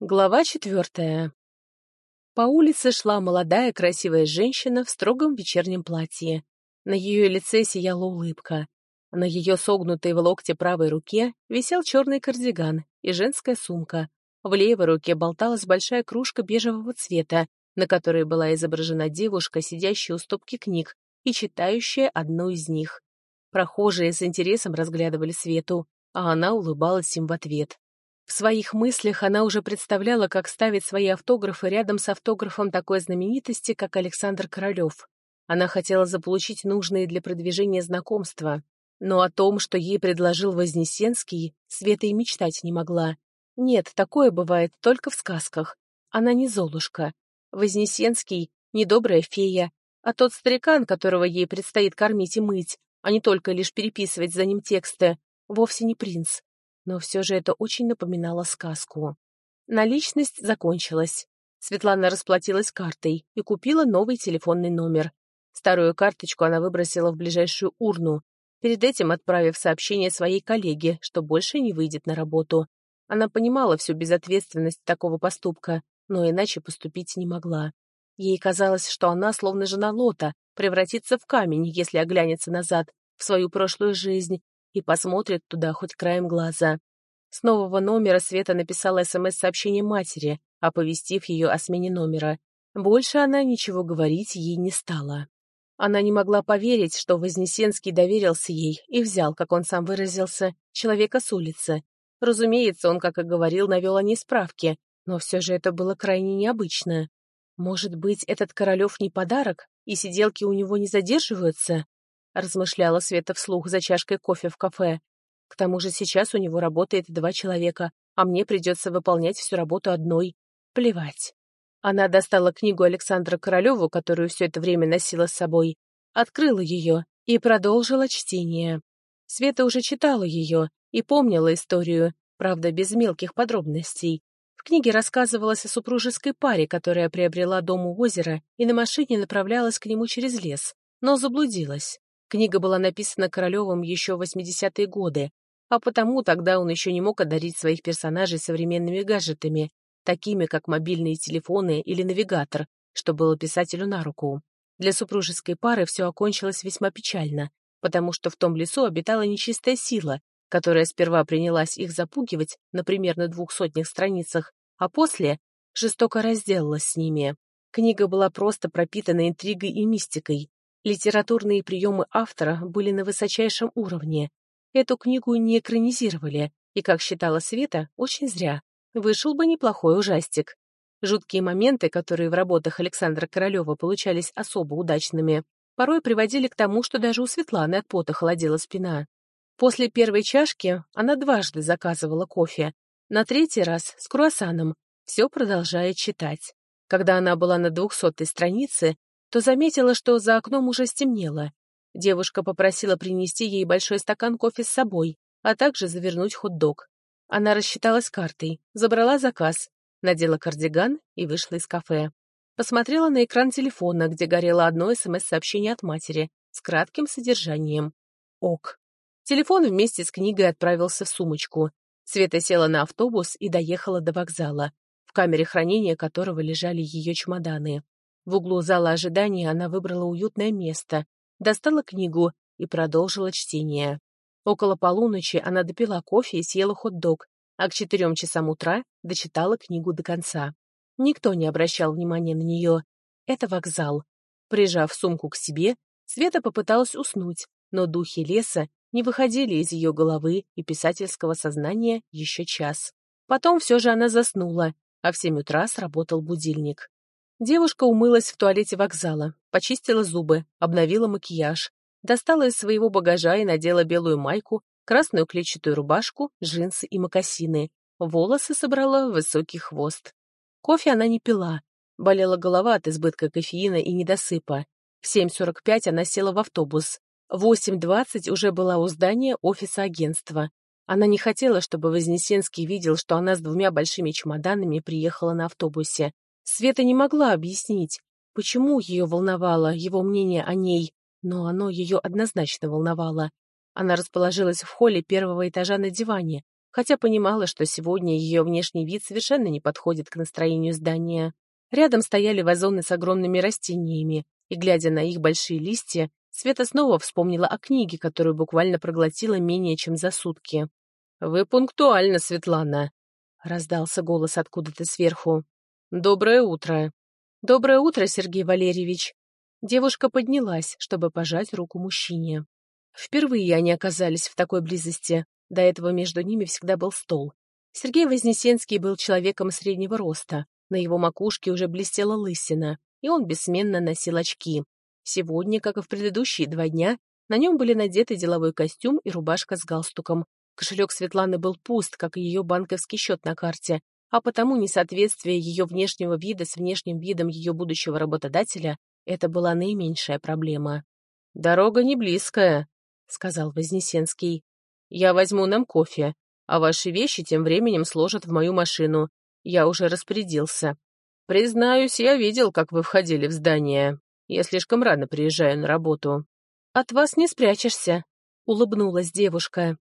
Глава четвертая. По улице шла молодая красивая женщина в строгом вечернем платье. На ее лице сияла улыбка. На ее согнутой в локте правой руке висел черный кардиган и женская сумка. В левой руке болталась большая кружка бежевого цвета, на которой была изображена девушка, сидящая у стопки книг и читающая одну из них. Прохожие с интересом разглядывали Свету, а она улыбалась им в ответ. В своих мыслях она уже представляла, как ставить свои автографы рядом с автографом такой знаменитости, как Александр Королёв. Она хотела заполучить нужные для продвижения знакомства, но о том, что ей предложил Вознесенский, Света и мечтать не могла. Нет, такое бывает только в сказках. Она не Золушка. Вознесенский — не добрая фея, а тот старикан, которого ей предстоит кормить и мыть, а не только лишь переписывать за ним тексты, вовсе не принц но все же это очень напоминало сказку. Наличность закончилась. Светлана расплатилась картой и купила новый телефонный номер. Старую карточку она выбросила в ближайшую урну, перед этим отправив сообщение своей коллеге, что больше не выйдет на работу. Она понимала всю безответственность такого поступка, но иначе поступить не могла. Ей казалось, что она, словно жена Лота, превратится в камень, если оглянется назад, в свою прошлую жизнь, и посмотрит туда хоть краем глаза. С нового номера Света написала СМС-сообщение матери, оповестив ее о смене номера. Больше она ничего говорить ей не стала. Она не могла поверить, что Вознесенский доверился ей и взял, как он сам выразился, человека с улицы. Разумеется, он, как и говорил, навел о ней справки, но все же это было крайне необычно. Может быть, этот Королев не подарок, и сиделки у него не задерживаются? Размышляла Света вслух за чашкой кофе в кафе. К тому же сейчас у него работает два человека, а мне придется выполнять всю работу одной. Плевать. Она достала книгу Александра Королеву, которую все это время носила с собой, открыла ее и продолжила чтение. Света уже читала ее и помнила историю, правда, без мелких подробностей. В книге рассказывалось о супружеской паре, которая приобрела дом у озера и на машине направлялась к нему через лес, но заблудилась. Книга была написана Королевым еще в 80-е годы, а потому тогда он еще не мог одарить своих персонажей современными гаджетами, такими как мобильные телефоны или навигатор, что было писателю на руку. Для супружеской пары все окончилось весьма печально, потому что в том лесу обитала нечистая сила, которая сперва принялась их запугивать на примерно двух сотнях страницах, а после жестоко разделалась с ними. Книга была просто пропитана интригой и мистикой, Литературные приемы автора были на высочайшем уровне. Эту книгу не экранизировали, и, как считала Света, очень зря. Вышел бы неплохой ужастик. Жуткие моменты, которые в работах Александра Королева получались особо удачными, порой приводили к тому, что даже у Светланы от пота холодела спина. После первой чашки она дважды заказывала кофе, на третий раз с круассаном, все продолжая читать. Когда она была на двухсотой странице, то заметила, что за окном уже стемнело. Девушка попросила принести ей большой стакан кофе с собой, а также завернуть хот-дог. Она рассчиталась картой, забрала заказ, надела кардиган и вышла из кафе. Посмотрела на экран телефона, где горело одно СМС-сообщение от матери с кратким содержанием. Ок. Телефон вместе с книгой отправился в сумочку. Света села на автобус и доехала до вокзала, в камере хранения которого лежали ее чемоданы. В углу зала ожидания она выбрала уютное место, достала книгу и продолжила чтение. Около полуночи она допила кофе и съела хот-дог, а к четырем часам утра дочитала книгу до конца. Никто не обращал внимания на нее. Это вокзал. Прижав сумку к себе, Света попыталась уснуть, но духи леса не выходили из ее головы и писательского сознания еще час. Потом все же она заснула, а в семь утра сработал будильник. Девушка умылась в туалете вокзала, почистила зубы, обновила макияж, достала из своего багажа и надела белую майку, красную клетчатую рубашку, джинсы и мокасины. Волосы собрала в высокий хвост. Кофе она не пила. Болела голова от избытка кофеина и недосыпа. В 7.45 она села в автобус. В 8.20 уже была у здания офиса агентства. Она не хотела, чтобы Вознесенский видел, что она с двумя большими чемоданами приехала на автобусе. Света не могла объяснить, почему ее волновало его мнение о ней, но оно ее однозначно волновало. Она расположилась в холле первого этажа на диване, хотя понимала, что сегодня ее внешний вид совершенно не подходит к настроению здания. Рядом стояли вазоны с огромными растениями, и, глядя на их большие листья, Света снова вспомнила о книге, которую буквально проглотила менее чем за сутки. «Вы пунктуальны, Светлана», — раздался голос откуда-то сверху. «Доброе утро». «Доброе утро, Сергей Валерьевич». Девушка поднялась, чтобы пожать руку мужчине. Впервые они оказались в такой близости. До этого между ними всегда был стол. Сергей Вознесенский был человеком среднего роста. На его макушке уже блестела лысина, и он бессменно носил очки. Сегодня, как и в предыдущие два дня, на нем были надеты деловой костюм и рубашка с галстуком. Кошелек Светланы был пуст, как и ее банковский счет на карте, а потому несоответствие ее внешнего вида с внешним видом ее будущего работодателя — это была наименьшая проблема. «Дорога не близкая», — сказал Вознесенский. «Я возьму нам кофе, а ваши вещи тем временем сложат в мою машину. Я уже распорядился. Признаюсь, я видел, как вы входили в здание. Я слишком рано приезжаю на работу». «От вас не спрячешься», — улыбнулась девушка.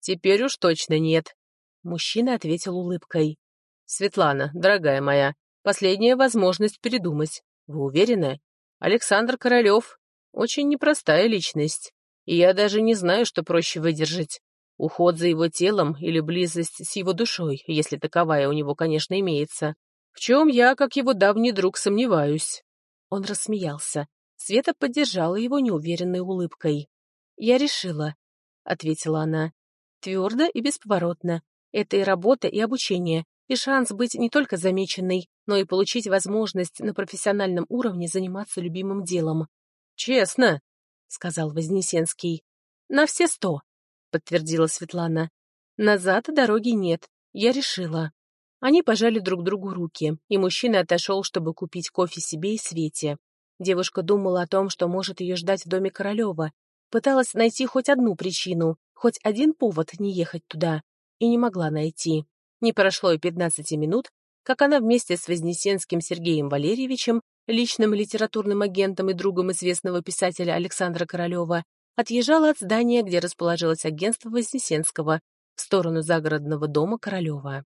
«Теперь уж точно нет», — мужчина ответил улыбкой. «Светлана, дорогая моя, последняя возможность передумать. Вы уверены? Александр Королев — очень непростая личность, и я даже не знаю, что проще выдержать. Уход за его телом или близость с его душой, если таковая у него, конечно, имеется. В чем я, как его давний друг, сомневаюсь». Он рассмеялся. Света поддержала его неуверенной улыбкой. «Я решила», — ответила она. «Твердо и бесповоротно. Это и работа, и обучение и шанс быть не только замеченной, но и получить возможность на профессиональном уровне заниматься любимым делом. «Честно», — сказал Вознесенский. «На все сто», — подтвердила Светлана. «Назад дороги нет, я решила». Они пожали друг другу руки, и мужчина отошел, чтобы купить кофе себе и Свете. Девушка думала о том, что может ее ждать в доме Королева, пыталась найти хоть одну причину, хоть один повод не ехать туда, и не могла найти. Не прошло и 15 минут, как она вместе с Вознесенским Сергеем Валерьевичем, личным литературным агентом и другом известного писателя Александра Королева, отъезжала от здания, где расположилось агентство Вознесенского, в сторону загородного дома Королева.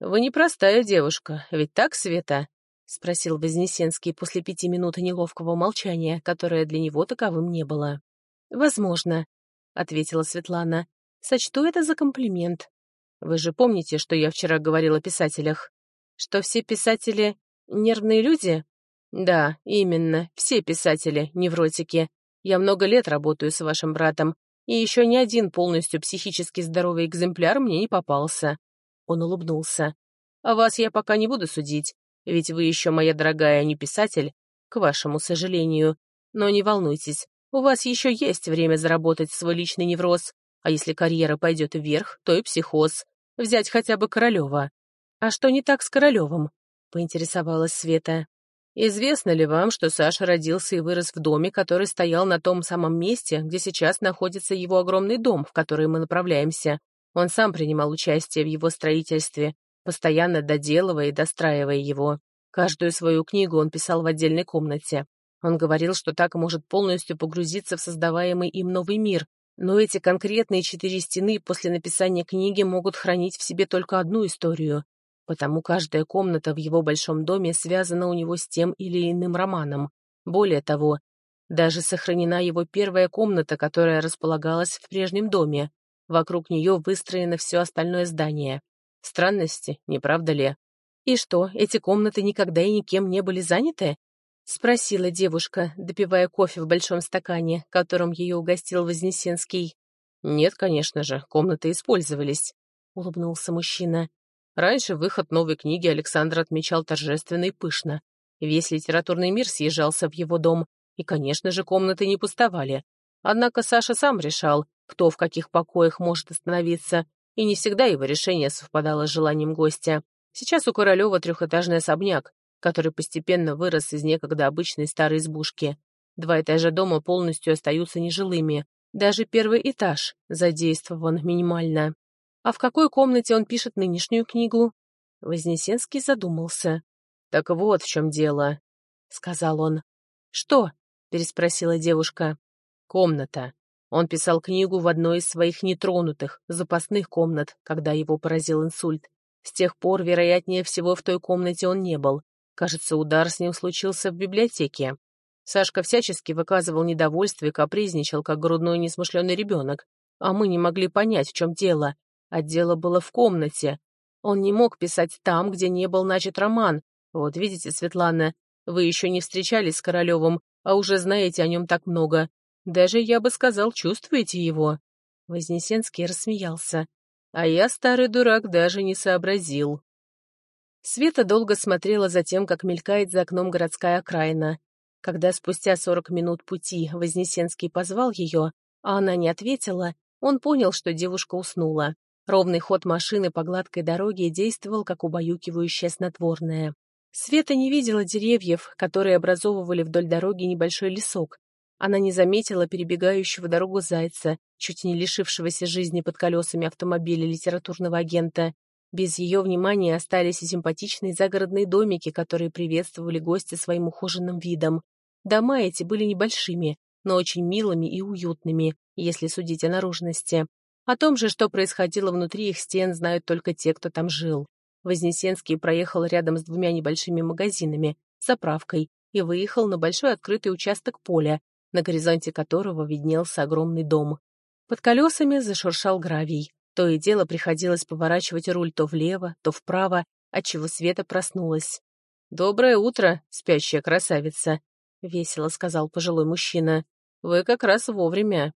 «Вы непростая девушка, ведь так, Света?» — спросил Вознесенский после пяти минут неловкого молчания, которое для него таковым не было. «Возможно», — ответила Светлана. «Сочту это за комплимент. Вы же помните, что я вчера говорил о писателях? Что все писатели — нервные люди? Да, именно, все писатели — невротики. Я много лет работаю с вашим братом, и еще ни один полностью психически здоровый экземпляр мне не попался. Он улыбнулся. А вас я пока не буду судить, ведь вы еще, моя дорогая, не писатель, к вашему сожалению. Но не волнуйтесь, у вас еще есть время заработать свой личный невроз, а если карьера пойдет вверх, то и психоз. Взять хотя бы Королева. А что не так с Королевым? Поинтересовалась Света. Известно ли вам, что Саша родился и вырос в доме, который стоял на том самом месте, где сейчас находится его огромный дом, в который мы направляемся? Он сам принимал участие в его строительстве, постоянно доделывая и достраивая его. Каждую свою книгу он писал в отдельной комнате. Он говорил, что так может полностью погрузиться в создаваемый им новый мир, но эти конкретные четыре стены после написания книги могут хранить в себе только одну историю, потому каждая комната в его большом доме связана у него с тем или иным романом. Более того, даже сохранена его первая комната, которая располагалась в прежнем доме. Вокруг нее выстроено все остальное здание. Странности, не правда ли? И что, эти комнаты никогда и никем не были заняты? — спросила девушка, допивая кофе в большом стакане, которым ее угостил Вознесенский. «Нет, конечно же, комнаты использовались», — улыбнулся мужчина. Раньше выход новой книги Александр отмечал торжественно и пышно. Весь литературный мир съезжался в его дом, и, конечно же, комнаты не пустовали. Однако Саша сам решал, кто в каких покоях может остановиться, и не всегда его решение совпадало с желанием гостя. Сейчас у Королева трехэтажный особняк, который постепенно вырос из некогда обычной старой избушки. Два этажа дома полностью остаются нежилыми. Даже первый этаж задействован минимально. А в какой комнате он пишет нынешнюю книгу? Вознесенский задумался. «Так вот в чем дело», — сказал он. «Что?» — переспросила девушка. «Комната. Он писал книгу в одной из своих нетронутых, запасных комнат, когда его поразил инсульт. С тех пор, вероятнее всего, в той комнате он не был. Кажется, удар с ним случился в библиотеке. Сашка всячески выказывал недовольство и капризничал, как грудной несмышленый ребенок. А мы не могли понять, в чем дело. А дело было в комнате. Он не мог писать там, где не был начат роман. Вот видите, Светлана, вы еще не встречались с Королевым, а уже знаете о нем так много. Даже, я бы сказал, чувствуете его?» Вознесенский рассмеялся. «А я, старый дурак, даже не сообразил». Света долго смотрела за тем, как мелькает за окном городская окраина. Когда спустя сорок минут пути Вознесенский позвал ее, а она не ответила, он понял, что девушка уснула. Ровный ход машины по гладкой дороге действовал, как убаюкивающее снотворное. Света не видела деревьев, которые образовывали вдоль дороги небольшой лесок, она не заметила перебегающего дорогу зайца, чуть не лишившегося жизни под колесами автомобиля литературного агента. Без ее внимания остались и симпатичные загородные домики, которые приветствовали гостя своим ухоженным видом. Дома эти были небольшими, но очень милыми и уютными, если судить о наружности. О том же, что происходило внутри их стен, знают только те, кто там жил. Вознесенский проехал рядом с двумя небольшими магазинами, заправкой, и выехал на большой открытый участок поля, на горизонте которого виднелся огромный дом. Под колесами зашуршал гравий. То и дело приходилось поворачивать руль то влево, то вправо, отчего Света проснулась. «Доброе утро, спящая красавица», — весело сказал пожилой мужчина. «Вы как раз вовремя».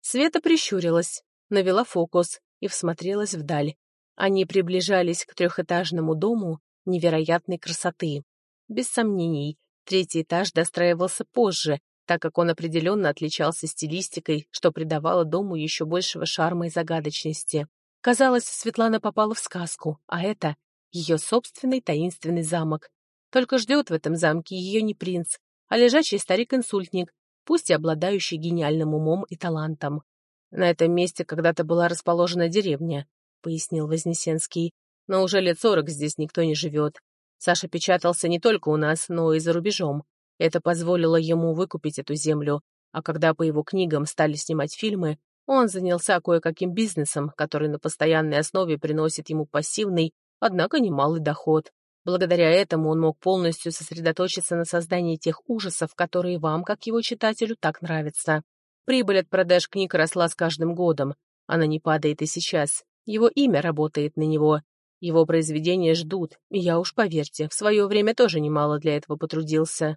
Света прищурилась, навела фокус и всмотрелась вдаль. Они приближались к трехэтажному дому невероятной красоты. Без сомнений, третий этаж достраивался позже, так как он определенно отличался стилистикой, что придавало дому еще большего шарма и загадочности. Казалось, Светлана попала в сказку, а это ее собственный таинственный замок. Только ждет в этом замке ее не принц, а лежачий старик-инсультник, пусть и обладающий гениальным умом и талантом. «На этом месте когда-то была расположена деревня», — пояснил Вознесенский. «Но уже лет сорок здесь никто не живет. Саша печатался не только у нас, но и за рубежом. Это позволило ему выкупить эту землю, а когда по его книгам стали снимать фильмы, он занялся кое-каким бизнесом, который на постоянной основе приносит ему пассивный, однако немалый доход. Благодаря этому он мог полностью сосредоточиться на создании тех ужасов, которые вам, как его читателю, так нравятся. Прибыль от продаж книг росла с каждым годом. Она не падает и сейчас. Его имя работает на него. Его произведения ждут, и я уж, поверьте, в свое время тоже немало для этого потрудился.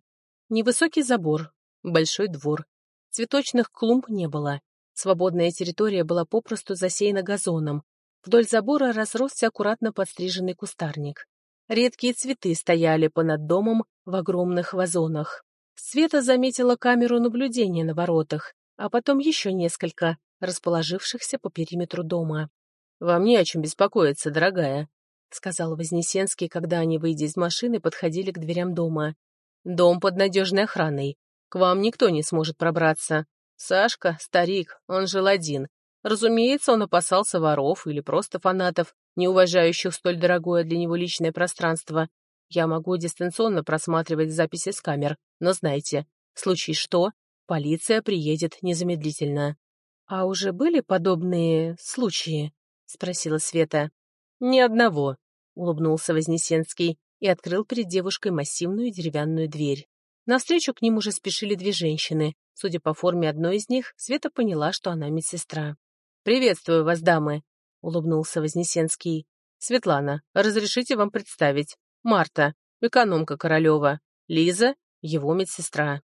Невысокий забор, большой двор. Цветочных клумб не было. Свободная территория была попросту засеяна газоном. Вдоль забора разросся аккуратно подстриженный кустарник. Редкие цветы стояли понад домом в огромных вазонах. Света заметила камеру наблюдения на воротах, а потом еще несколько, расположившихся по периметру дома. «Вам не о чем беспокоиться, дорогая», — сказал Вознесенский, когда они, выйдя из машины, подходили к дверям дома. Дом под надежной охраной. К вам никто не сможет пробраться. Сашка, старик, он жил один. Разумеется, он опасался воров или просто фанатов, не уважающих столь дорогое для него личное пространство. Я могу дистанционно просматривать записи с камер, но знайте, в случае что, полиция приедет незамедлительно. «А уже были подобные случаи?» — спросила Света. «Ни одного», — улыбнулся Вознесенский и открыл перед девушкой массивную деревянную дверь. Навстречу к ним уже спешили две женщины. Судя по форме одной из них, Света поняла, что она медсестра. «Приветствую вас, дамы!» — улыбнулся Вознесенский. «Светлана, разрешите вам представить. Марта, экономка Королева. Лиза — его медсестра».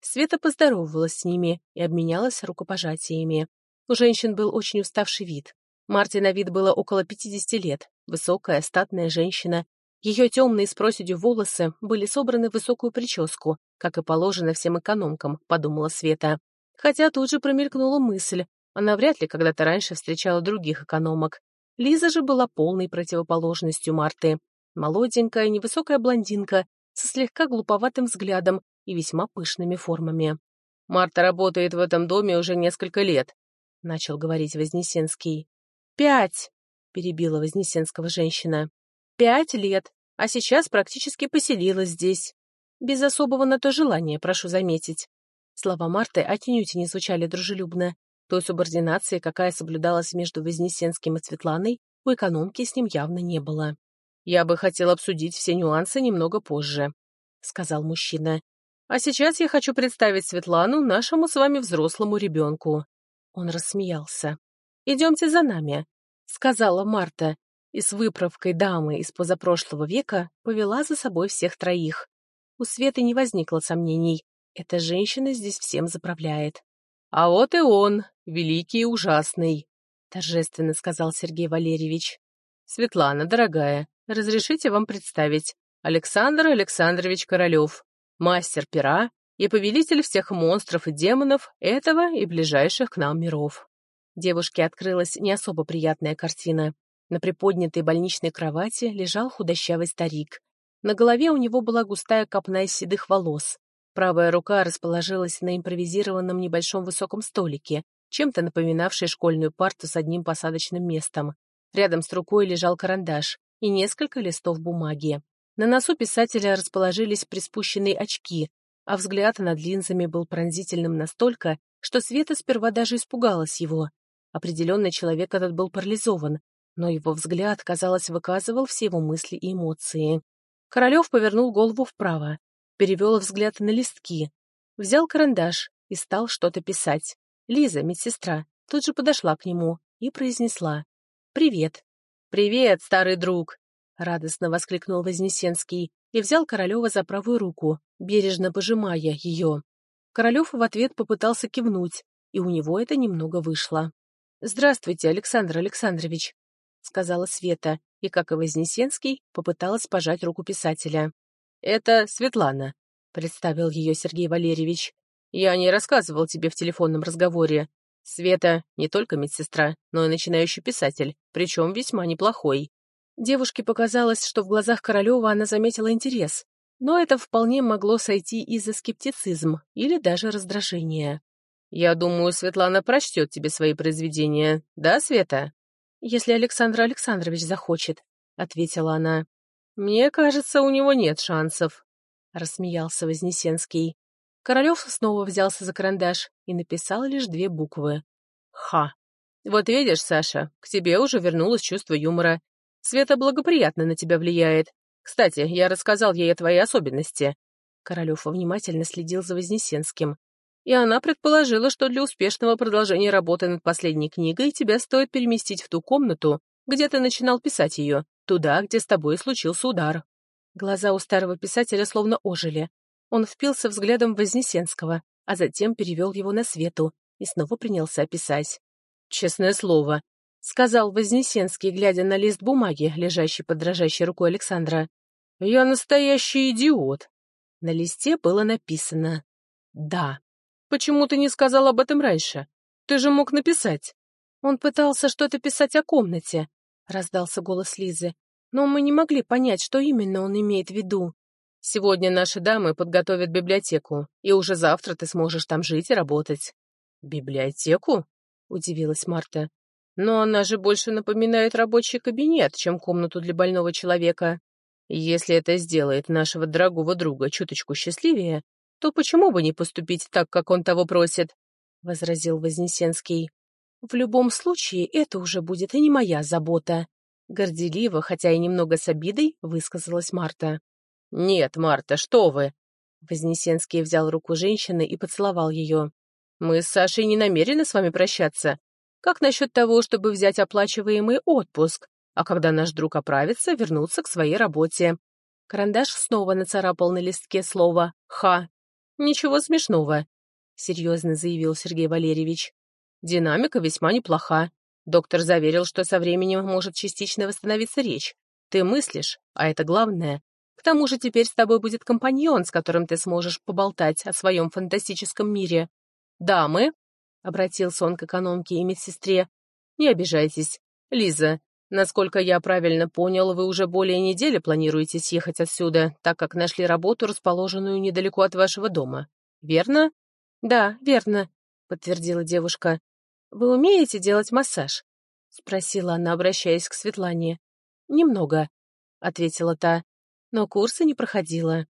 Света поздоровалась с ними и обменялась рукопожатиями. У женщин был очень уставший вид. Марте на вид было около 50 лет, высокая, статная женщина ее темные с проседью волосы были собраны в высокую прическу, как и положено всем экономкам, подумала Света. Хотя тут же промелькнула мысль, она вряд ли когда-то раньше встречала других экономок. Лиза же была полной противоположностью Марты. Молоденькая, невысокая блондинка, со слегка глуповатым взглядом и весьма пышными формами. «Марта работает в этом доме уже несколько лет», — начал говорить Вознесенский. «Пять!» — перебила Вознесенского женщина. Пять лет, а сейчас практически поселилась здесь. Без особого на то желания, прошу заметить. Слова Марты отнюдь не звучали дружелюбно. Той субординации, какая соблюдалась между Вознесенским и Светланой, у экономки с ним явно не было. «Я бы хотел обсудить все нюансы немного позже», — сказал мужчина. «А сейчас я хочу представить Светлану нашему с вами взрослому ребенку». Он рассмеялся. «Идемте за нами», — сказала Марта, и с выправкой дамы из позапрошлого века повела за собой всех троих. У Светы не возникло сомнений. Эта женщина здесь всем заправляет. «А вот и он, великий и ужасный», — торжественно сказал Сергей Валерьевич. «Светлана, дорогая, разрешите вам представить. Александр Александрович Королев, мастер пера и повелитель всех монстров и демонов этого и ближайших к нам миров». Девушке открылась не особо приятная картина. На приподнятой больничной кровати лежал худощавый старик. На голове у него была густая копна из седых волос. Правая рука расположилась на импровизированном небольшом высоком столике, чем-то напоминавшей школьную парту с одним посадочным местом. Рядом с рукой лежал карандаш и несколько листов бумаги. На носу писателя расположились приспущенные очки, а взгляд над линзами был пронзительным настолько, что Света сперва даже испугалась его. Определенно человек этот был парализован, но его взгляд, казалось, выказывал все его мысли и эмоции. Королев повернул голову вправо, перевел взгляд на листки, взял карандаш и стал что-то писать. Лиза, медсестра, тут же подошла к нему и произнесла «Привет». «Привет, старый друг!» — радостно воскликнул Вознесенский и взял Королева за правую руку, бережно пожимая ее. Королев в ответ попытался кивнуть, и у него это немного вышло. «Здравствуйте, Александр Александрович», — сказала Света, и, как и Вознесенский, попыталась пожать руку писателя. «Это Светлана», — представил ее Сергей Валерьевич. «Я не рассказывал тебе в телефонном разговоре. Света не только медсестра, но и начинающий писатель, причем весьма неплохой». Девушке показалось, что в глазах Королева она заметила интерес, но это вполне могло сойти и за скептицизм или даже раздражение. «Я думаю, Светлана прочтет тебе свои произведения, да, Света?» «Если Александр Александрович захочет», — ответила она. «Мне кажется, у него нет шансов», — рассмеялся Вознесенский. Королев снова взялся за карандаш и написал лишь две буквы. «Ха». «Вот видишь, Саша, к тебе уже вернулось чувство юмора. Света благоприятно на тебя влияет. Кстати, я рассказал ей о твоей особенности». Королев внимательно следил за Вознесенским. И она предположила, что для успешного продолжения работы над последней книгой тебя стоит переместить в ту комнату, где ты начинал писать ее, Туда, где с тобой случился удар. Глаза у старого писателя словно ожили. Он впился взглядом в Вознесенского, а затем перевел его на свету и снова принялся писать. «Честное слово», — сказал Вознесенский, глядя на лист бумаги, лежащий под дрожащей рукой Александра. «Я настоящий идиот». На листе было написано «Да». «Почему ты не сказал об этом раньше? Ты же мог написать». Он пытался что-то писать о комнате, раздался голос Лизы. Но мы не могли понять, что именно он имеет в виду. Сегодня наши дамы подготовят библиотеку, и уже завтра ты сможешь там жить и работать. Библиотеку? Удивилась Марта. Но она же больше напоминает рабочий кабинет, чем комнату для больного человека. Если это сделает нашего дорогого друга чуточку счастливее, то почему бы не поступить так, как он того просит? — возразил Вознесенский. В любом случае, это уже будет и не моя забота. Горделиво, хотя и немного с обидой, высказалась Марта. «Нет, Марта, что вы!» Вознесенский взял руку женщины и поцеловал ее. «Мы с Сашей не намерены с вами прощаться. Как насчет того, чтобы взять оплачиваемый отпуск, а когда наш друг оправится, вернуться к своей работе?» Карандаш снова нацарапал на листке слово «ха». «Ничего смешного», — серьезно заявил Сергей Валерьевич. Динамика весьма неплоха. Доктор заверил, что со временем может частично восстановиться речь. Ты мыслишь, а это главное. К тому же теперь с тобой будет компаньон, с которым ты сможешь поболтать о своем фантастическом мире. «Дамы», — обратился он к экономке и медсестре, — «не обижайтесь. Лиза, насколько я правильно понял, вы уже более недели планируете съехать отсюда, так как нашли работу, расположенную недалеко от вашего дома. Верно?» «Да, верно», — подтвердила девушка. «Вы умеете делать массаж?» — спросила она, обращаясь к Светлане. «Немного», — ответила та, — «но курсы не проходила.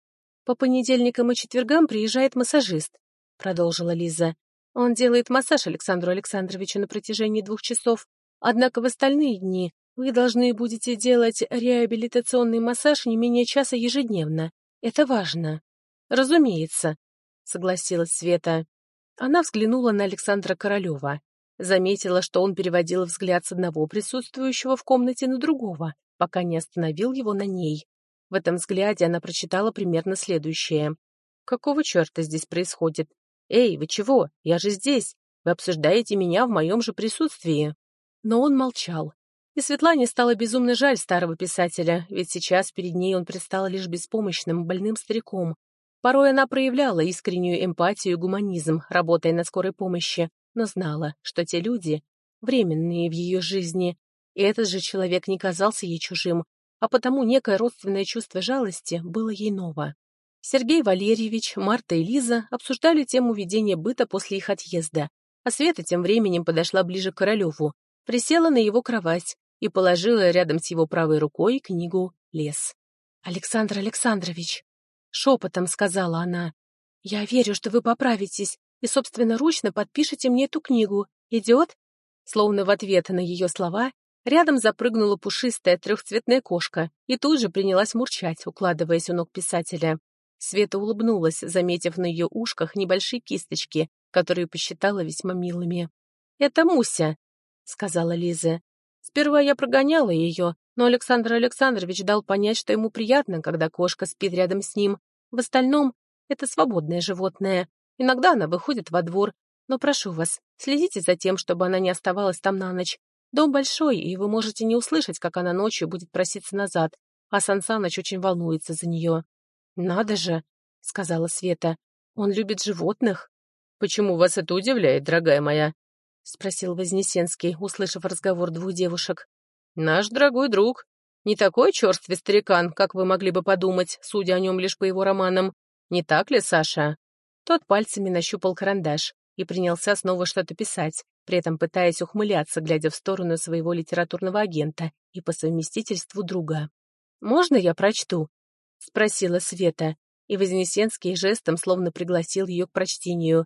По понедельникам и четвергам приезжает массажист», — продолжила Лиза. Он делает массаж Александру Александровичу на протяжении двух часов, однако в остальные дни вы должны будете делать реабилитационный массаж не менее часа ежедневно. Это важно. Разумеется, согласилась Света. Она взглянула на Александра Королева. Заметила, что он переводил взгляд с одного присутствующего в комнате на другого, пока не остановил его на ней. В этом взгляде она прочитала примерно следующее. «Какого черта здесь происходит? Эй, вы чего? Я же здесь. Вы обсуждаете меня в моем же присутствии». Но он молчал. И Светлане стало безумно жаль старого писателя, ведь сейчас перед ней он предстал лишь беспомощным, больным стариком. Порой она проявляла искреннюю эмпатию и гуманизм, работая на скорой помощи, но знала, что те люди временные в ее жизни, и этот же человек не казался ей чужим, а потому некое родственное чувство жалости было ей ново. Сергей Валерьевич, Марта и Лиза обсуждали тему ведения быта после их отъезда, а Света тем временем подошла ближе к Королеву, присела на его кровать и положила рядом с его правой рукой книгу «Лес». «Александр Александрович», — шепотом сказала она, — «я верю, что вы поправитесь и собственноручно подпишите мне эту книгу. Идет?» Словно в ответ на ее слова, рядом запрыгнула пушистая трехцветная кошка и тут же принялась мурчать, укладываясь у ног писателя. Света улыбнулась, заметив на ее ушках небольшие кисточки, которые посчитала весьма милыми. «Это Муся», — сказала Лиза. «Сперва я прогоняла ее, но Александр Александрович дал понять, что ему приятно, когда кошка спит рядом с ним. В остальном, это свободное животное. Иногда она выходит во двор, но прошу вас, следите за тем, чтобы она не оставалась там на ночь. Дом большой, и вы можете не услышать, как она ночью будет проситься назад, а Сан Саныч очень волнуется за нее. «Надо же», — сказала Света, — «он любит животных». «Почему вас это удивляет, дорогая моя?» — спросил Вознесенский, услышав разговор двух девушек. «Наш дорогой друг. Не такой черствый старикан, как вы могли бы подумать, судя о нем лишь по его романам. Не так ли, Саша?» Тот пальцами нащупал карандаш и принялся снова что-то писать, при этом пытаясь ухмыляться, глядя в сторону своего литературного агента и по совместительству друга. «Можно я прочту?» — спросила Света, и Вознесенский жестом словно пригласил ее к прочтению.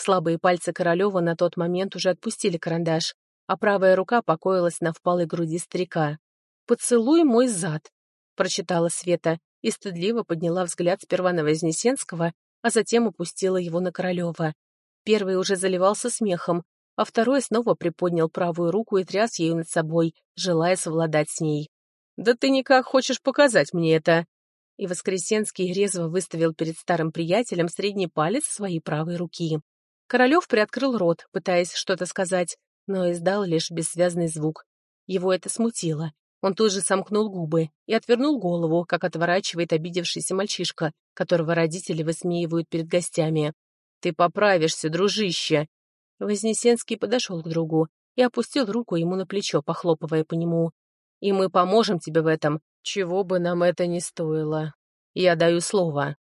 Слабые пальцы Королева на тот момент уже отпустили карандаш, а правая рука покоилась на впалой груди старика. «Поцелуй мой зад», — прочитала Света и стыдливо подняла взгляд сперва на Вознесенского, а затем упустила его на Королева. Первый уже заливался смехом, а второй снова приподнял правую руку и тряс ею над собой, желая совладать с ней. «Да ты никак хочешь показать мне это!» И Воскресенский резво выставил перед старым приятелем средний палец своей правой руки. Королев приоткрыл рот, пытаясь что-то сказать, но издал лишь бессвязный звук. Его это смутило, он тут же сомкнул губы и отвернул голову, как отворачивает обидевшийся мальчишка, которого родители высмеивают перед гостями. «Ты поправишься, дружище!» Вознесенский подошел к другу и опустил руку ему на плечо, похлопывая по нему. «И мы поможем тебе в этом, чего бы нам это ни стоило. Я даю слово».